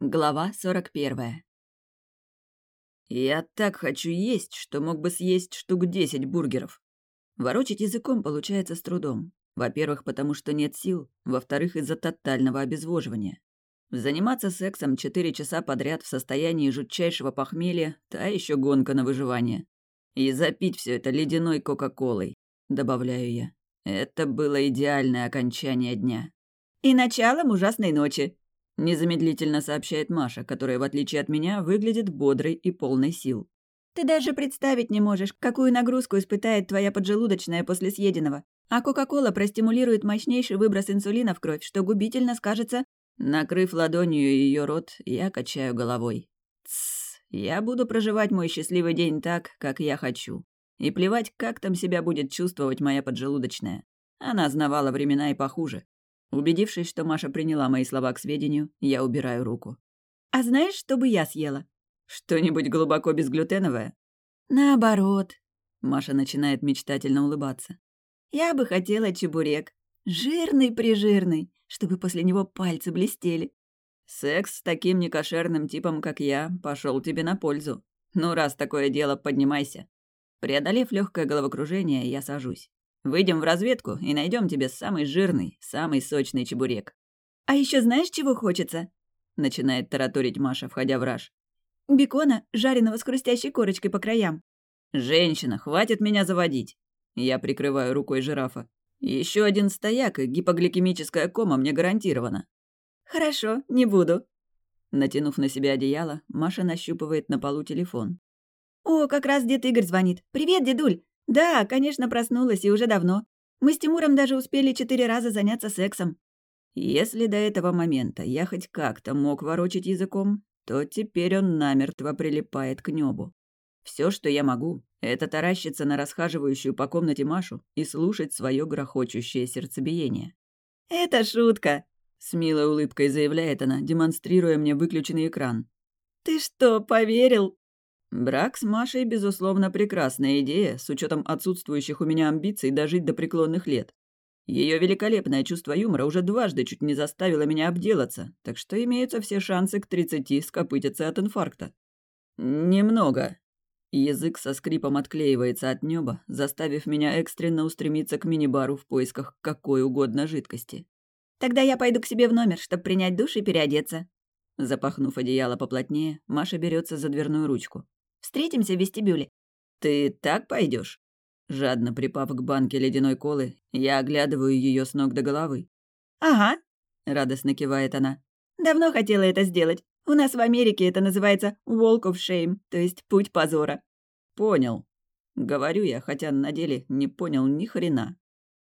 Глава сорок первая. Я так хочу есть, что мог бы съесть штук десять бургеров. Ворочать языком получается с трудом. Во-первых, потому что нет сил. Во-вторых, из-за тотального обезвоживания. Заниматься сексом четыре часа подряд в состоянии жутчайшего похмелья – та еще гонка на выживание. И запить все это ледяной кока-колой, добавляю я. Это было идеальное окончание дня. И началом ужасной ночи, Незамедлительно сообщает Маша, которая, в отличие от меня, выглядит бодрой и полной сил. «Ты даже представить не можешь, какую нагрузку испытает твоя поджелудочная после съеденного. А Кока-Кола простимулирует мощнейший выброс инсулина в кровь, что губительно скажется...» Накрыв ладонью ее рот, я качаю головой. «Тссс, я буду проживать мой счастливый день так, как я хочу. И плевать, как там себя будет чувствовать моя поджелудочная. Она знавала времена и похуже. Убедившись, что Маша приняла мои слова к сведению, я убираю руку. «А знаешь, что бы я съела?» «Что-нибудь глубоко безглютеновое?» «Наоборот». Маша начинает мечтательно улыбаться. «Я бы хотела чебурек. Жирный-прижирный, чтобы после него пальцы блестели». «Секс с таким некошерным типом, как я, пошел тебе на пользу. Ну, раз такое дело, поднимайся». Преодолев легкое головокружение, я сажусь. Выйдем в разведку и найдем тебе самый жирный, самый сочный чебурек. А еще знаешь, чего хочется? Начинает тараторить Маша, входя в раж. Бекона, жареного с хрустящей корочкой по краям. Женщина, хватит меня заводить. Я прикрываю рукой жирафа. Еще один стояк и гипогликемическая кома мне гарантирована. Хорошо, не буду. Натянув на себя одеяло, Маша нащупывает на полу телефон. «О, как раз дед Игорь звонит. Привет, дедуль! «Да, конечно, проснулась, и уже давно. Мы с Тимуром даже успели четыре раза заняться сексом». Если до этого момента я хоть как-то мог ворочать языком, то теперь он намертво прилипает к небу. Все, что я могу, это таращиться на расхаживающую по комнате Машу и слушать свое грохочущее сердцебиение. «Это шутка», — с милой улыбкой заявляет она, демонстрируя мне выключенный экран. «Ты что, поверил?» Брак с Машей, безусловно, прекрасная идея, с учетом отсутствующих у меня амбиций дожить до преклонных лет. Ее великолепное чувство юмора уже дважды чуть не заставило меня обделаться, так что имеются все шансы к тридцати скопытиться от инфаркта. Немного. Язык со скрипом отклеивается от неба, заставив меня экстренно устремиться к мини-бару в поисках какой угодно жидкости. «Тогда я пойду к себе в номер, чтобы принять душ и переодеться». Запахнув одеяло поплотнее, Маша берется за дверную ручку. Встретимся в вестибюле». «Ты так пойдешь? Жадно припав к банке ледяной колы, я оглядываю ее с ног до головы. «Ага», — радостно кивает она. «Давно хотела это сделать. У нас в Америке это называется «walk of shame», то есть «путь позора». «Понял». Говорю я, хотя на деле не понял ни хрена.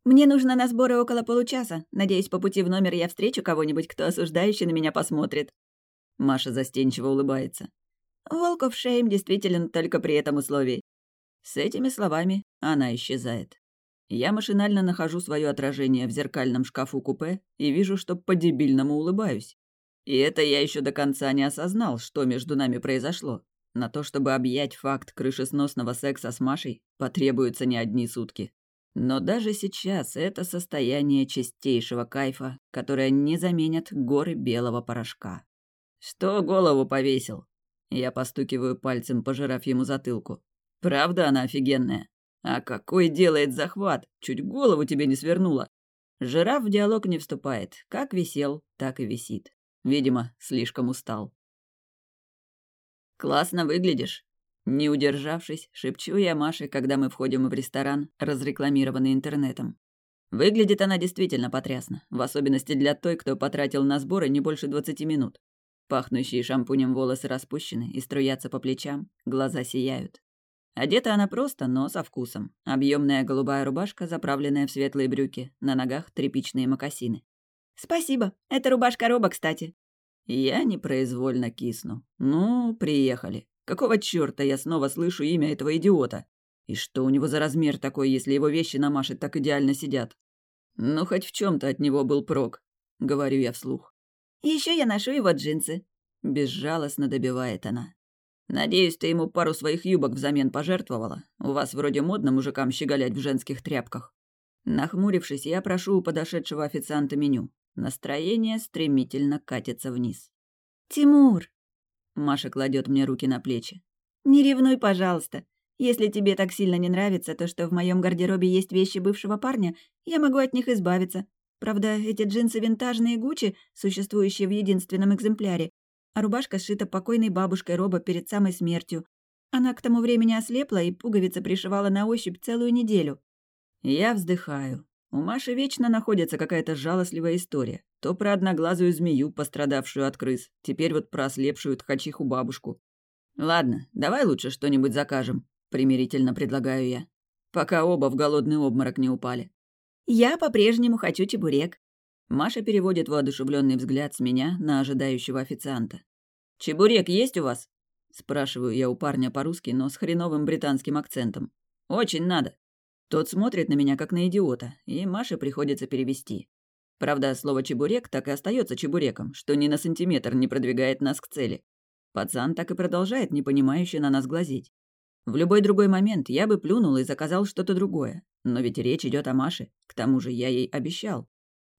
«Мне нужно на сборы около получаса. Надеюсь, по пути в номер я встречу кого-нибудь, кто осуждающе на меня посмотрит». Маша застенчиво улыбается. Of Shame действителен только при этом условии. С этими словами она исчезает. Я машинально нахожу свое отражение в зеркальном шкафу купе и вижу, что по-дебильному улыбаюсь. И это я еще до конца не осознал, что между нами произошло. На то, чтобы объять факт крышесносного секса с Машей, потребуются не одни сутки. Но даже сейчас это состояние чистейшего кайфа, которое не заменят горы белого порошка. Что голову повесил? Я постукиваю пальцем, пожирав ему затылку. Правда она офигенная? А какой делает захват? Чуть голову тебе не свернула. Жираф в диалог не вступает. Как висел, так и висит. Видимо, слишком устал. «Классно выглядишь». Не удержавшись, шепчу я Маше, когда мы входим в ресторан, разрекламированный интернетом. Выглядит она действительно потрясно, в особенности для той, кто потратил на сборы не больше двадцати минут. Пахнущие шампунем волосы распущены и струятся по плечам, глаза сияют. Одета она просто, но со вкусом. Объемная голубая рубашка, заправленная в светлые брюки, на ногах тряпичные мокасины. «Спасибо. Это рубашка Роба, кстати». Я непроизвольно кисну. «Ну, приехали. Какого чёрта я снова слышу имя этого идиота? И что у него за размер такой, если его вещи на Маше так идеально сидят? Ну, хоть в чем то от него был прок», — говорю я вслух. Еще я ношу его джинсы», — безжалостно добивает она. «Надеюсь, ты ему пару своих юбок взамен пожертвовала? У вас вроде модно мужикам щеголять в женских тряпках». Нахмурившись, я прошу у подошедшего официанта меню. Настроение стремительно катится вниз. «Тимур!» Маша кладет мне руки на плечи. «Не ревнуй, пожалуйста. Если тебе так сильно не нравится то, что в моем гардеробе есть вещи бывшего парня, я могу от них избавиться. Правда, эти джинсы винтажные Гуччи, существующие в единственном экземпляре, а рубашка сшита покойной бабушкой Роба перед самой смертью. Она к тому времени ослепла и пуговицы пришивала на ощупь целую неделю. Я вздыхаю. У Маши вечно находится какая-то жалостливая история. То про одноглазую змею, пострадавшую от крыс, теперь вот про ослепшую ткачиху бабушку. Ладно, давай лучше что-нибудь закажем примирительно предлагаю я. Пока оба в голодный обморок не упали. Я по-прежнему хочу чебурек. Маша переводит воодушевленный взгляд с меня на ожидающего официанта. «Чебурек есть у вас?» Спрашиваю я у парня по-русски, но с хреновым британским акцентом. «Очень надо». Тот смотрит на меня как на идиота, и Маше приходится перевести. Правда, слово «чебурек» так и остается чебуреком, что ни на сантиметр не продвигает нас к цели. Пацан так и продолжает непонимающе на нас глазеть. В любой другой момент я бы плюнул и заказал что-то другое. Но ведь речь идет о Маше. К тому же я ей обещал.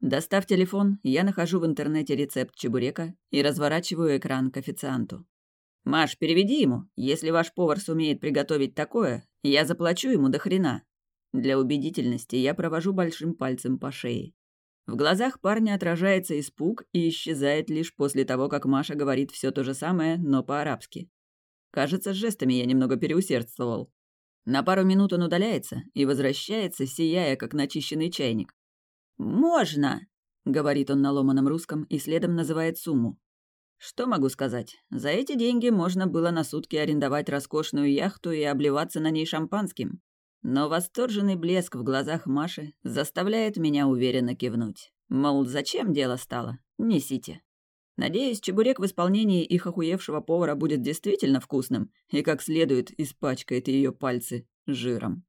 Достав телефон, я нахожу в интернете рецепт чебурека и разворачиваю экран к официанту. «Маш, переведи ему. Если ваш повар сумеет приготовить такое, я заплачу ему до хрена». Для убедительности я провожу большим пальцем по шее. В глазах парня отражается испуг и исчезает лишь после того, как Маша говорит все то же самое, но по-арабски. Кажется, с жестами я немного переусердствовал. На пару минут он удаляется и возвращается, сияя, как начищенный чайник. «Можно!» — говорит он на ломаном русском и следом называет сумму. Что могу сказать? За эти деньги можно было на сутки арендовать роскошную яхту и обливаться на ней шампанским. Но восторженный блеск в глазах Маши заставляет меня уверенно кивнуть. Мол, зачем дело стало? Несите. Надеюсь, чебурек в исполнении их охуевшего повара будет действительно вкусным и как следует испачкает ее пальцы жиром.